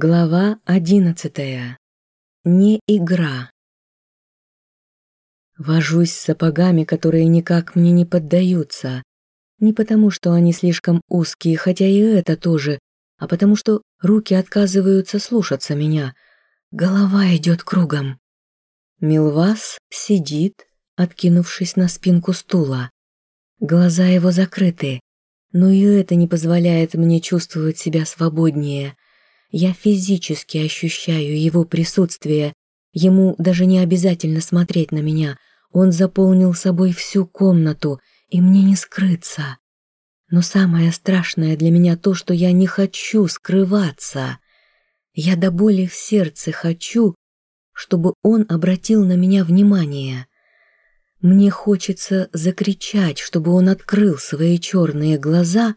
Глава одиннадцатая. Не игра. Вожусь с сапогами, которые никак мне не поддаются. Не потому, что они слишком узкие, хотя и это тоже, а потому что руки отказываются слушаться меня. Голова идет кругом. Милвас сидит, откинувшись на спинку стула. Глаза его закрыты, но и это не позволяет мне чувствовать себя свободнее – я физически ощущаю его присутствие. Ему даже не обязательно смотреть на меня. Он заполнил собой всю комнату, и мне не скрыться. Но самое страшное для меня то, что я не хочу скрываться. Я до боли в сердце хочу, чтобы он обратил на меня внимание. Мне хочется закричать, чтобы он открыл свои черные глаза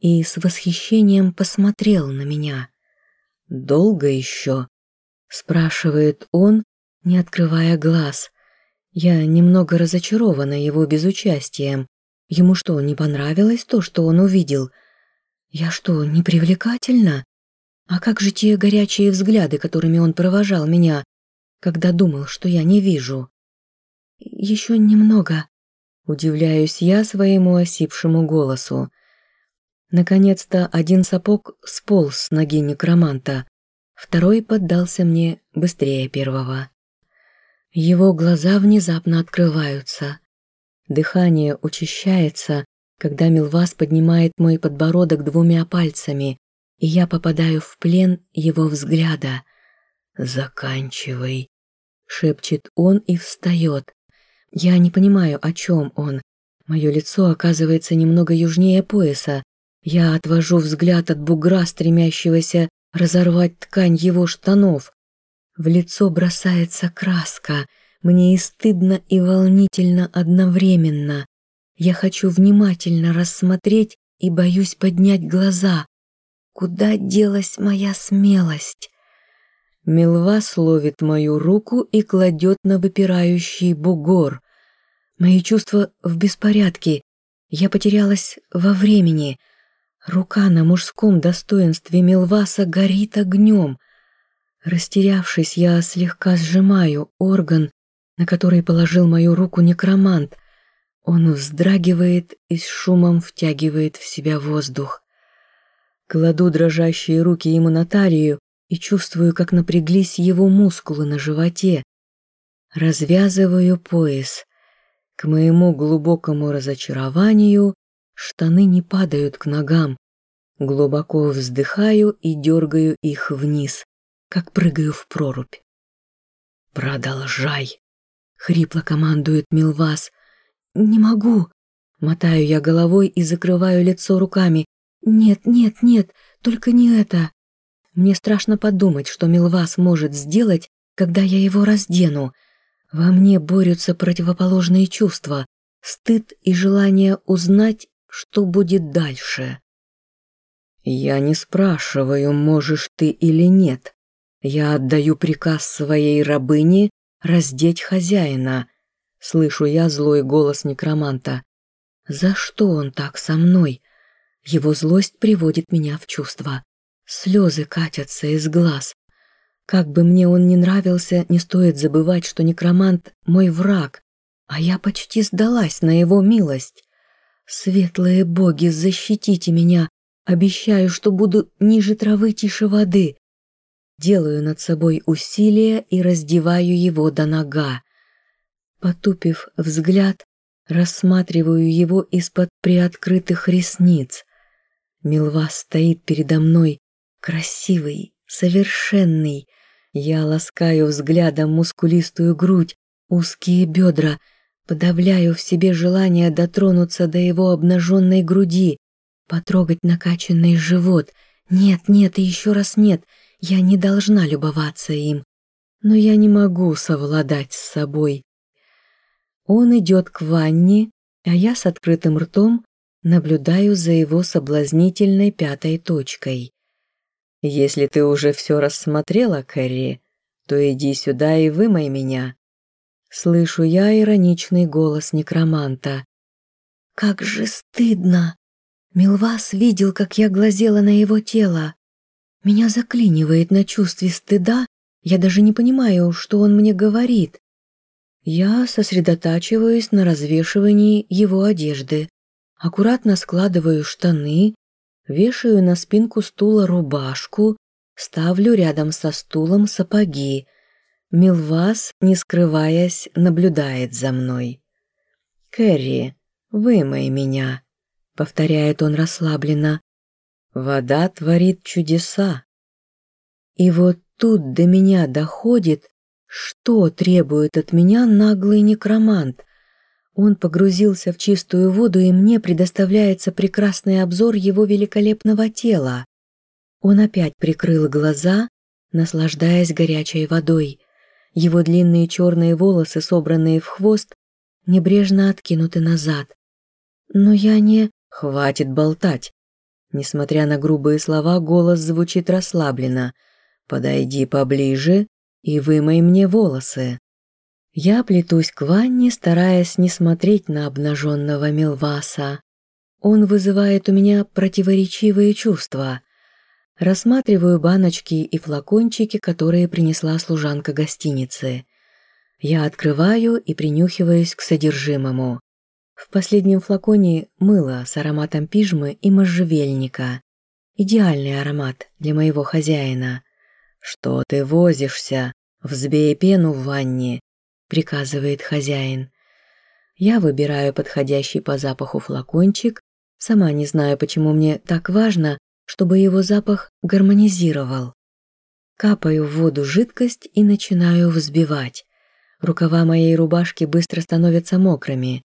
и с восхищением посмотрел на меня. «Долго еще?» – спрашивает он, не открывая глаз. Я немного разочарована его безучастием. Ему что, не понравилось то, что он увидел? Я что, не привлекательна? А как же те горячие взгляды, которыми он провожал меня, когда думал, что я не вижу? Еще немного. Удивляюсь я своему осипшему голосу. Наконец-то один сапог сполз с ноги некроманта, второй поддался мне быстрее первого. Его глаза внезапно открываются. Дыхание учащается, когда Милвас поднимает мой подбородок двумя пальцами, и я попадаю в плен его взгляда. «Заканчивай», — шепчет он и встает. Я не понимаю, о чем он. Мое лицо оказывается немного южнее пояса, я отвожу взгляд от бугра, стремящегося разорвать ткань его штанов. В лицо бросается краска. Мне и стыдно, и волнительно одновременно. Я хочу внимательно рассмотреть и боюсь поднять глаза. Куда делась моя смелость? Милва словит мою руку и кладет на выпирающий бугор. Мои чувства в беспорядке. Я потерялась во времени — Рука на мужском достоинстве Милваса горит огнем. Растерявшись, я слегка сжимаю орган, на который положил мою руку некромант. Он вздрагивает и с шумом втягивает в себя воздух. Кладу дрожащие руки ему на талию и чувствую, как напряглись его мускулы на животе. Развязываю пояс. К моему глубокому разочарованию Штаны не падают к ногам. Глубоко вздыхаю и дергаю их вниз, как прыгаю в прорубь. «Продолжай!» — хрипло командует Милвас. «Не могу!» — мотаю я головой и закрываю лицо руками. «Нет, нет, нет, только не это!» Мне страшно подумать, что Милвас может сделать, когда я его раздену. Во мне борются противоположные чувства — стыд и желание узнать что будет дальше. Я не спрашиваю, можешь ты или нет. Я отдаю приказ своей рабыне раздеть хозяина. Слышу я злой голос некроманта. За что он так со мной? Его злость приводит меня в чувство. Слезы катятся из глаз. Как бы мне он ни нравился, не стоит забывать, что некромант — мой враг, а я почти сдалась на его милость. Светлые боги, защитите меня. Обещаю, что буду ниже травы тише воды. Делаю над собой усилие и раздеваю его до нога. Потупив взгляд, рассматриваю его из-под приоткрытых ресниц. Милва стоит передо мной, красивый, совершенный. Я ласкаю взглядом мускулистую грудь, узкие бедра — Подавляю в себе желание дотронуться до его обнаженной груди, потрогать накачанный живот. Нет, нет и еще раз нет, я не должна любоваться им. Но я не могу совладать с собой. Он идет к ванне, а я с открытым ртом наблюдаю за его соблазнительной пятой точкой. «Если ты уже все рассмотрела, Кэрри, то иди сюда и вымой меня», Слышу я ироничный голос некроманта. «Как же стыдно! Милвас видел, как я глазела на его тело. Меня заклинивает на чувстве стыда, я даже не понимаю, что он мне говорит. Я сосредотачиваюсь на развешивании его одежды, аккуратно складываю штаны, вешаю на спинку стула рубашку, ставлю рядом со стулом сапоги. Милвас, не скрываясь, наблюдает за мной. «Кэрри, вымой меня», — повторяет он расслабленно. «Вода творит чудеса». И вот тут до меня доходит, что требует от меня наглый некромант? Он погрузился в чистую воду, и мне предоставляется прекрасный обзор его великолепного тела. Он опять прикрыл глаза, наслаждаясь горячей водой. Его длинные черные волосы, собранные в хвост, небрежно откинуты назад. Но я не... Хватит болтать. Несмотря на грубые слова, голос звучит расслабленно. «Подойди поближе и вымой мне волосы. Я плетусь к ванне, стараясь не смотреть на обнаженного Милваса. Он вызывает у меня противоречивые чувства. Рассматриваю баночки и флакончики, которые принесла служанка гостиницы. Я открываю и принюхиваюсь к содержимому. В последнем флаконе мыло с ароматом пижмы и можжевельника. Идеальный аромат для моего хозяина. «Что ты возишься? Взбей пену в ванне», — приказывает хозяин. Я выбираю подходящий по запаху флакончик, сама не знаю, почему мне так важно, чтобы его запах гармонизировал. Капаю в воду жидкость и начинаю взбивать. Рукава моей рубашки быстро становятся мокрыми.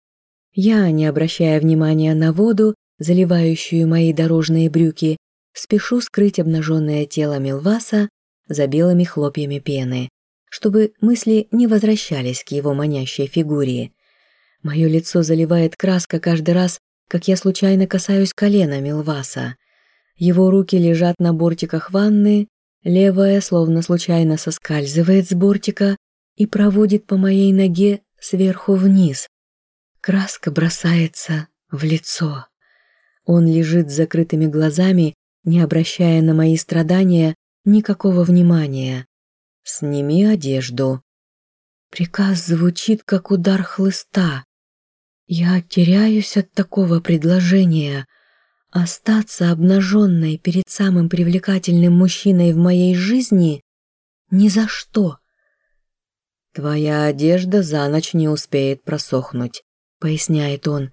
Я, не обращая внимания на воду, заливающую мои дорожные брюки, спешу скрыть обнаженное тело Милваса за белыми хлопьями пены, чтобы мысли не возвращались к его манящей фигуре. Мое лицо заливает краска каждый раз, как я случайно касаюсь колена Милваса. Его руки лежат на бортиках ванны, левая словно случайно соскальзывает с бортика и проводит по моей ноге сверху вниз. Краска бросается в лицо. Он лежит с закрытыми глазами, не обращая на мои страдания никакого внимания. «Сними одежду». Приказ звучит, как удар хлыста. Я теряюсь от такого предложения. Остаться обнаженной перед самым привлекательным мужчиной в моей жизни ни за что. «Твоя одежда за ночь не успеет просохнуть», — поясняет он.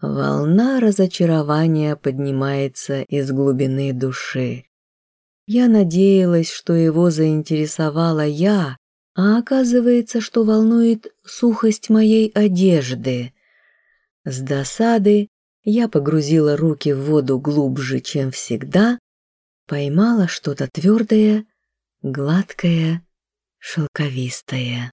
Волна разочарования поднимается из глубины души. Я надеялась, что его заинтересовала я, а оказывается, что волнует сухость моей одежды. С досады я погрузила руки в воду глубже, чем всегда, поймала что-то твердое, гладкое, шелковистое.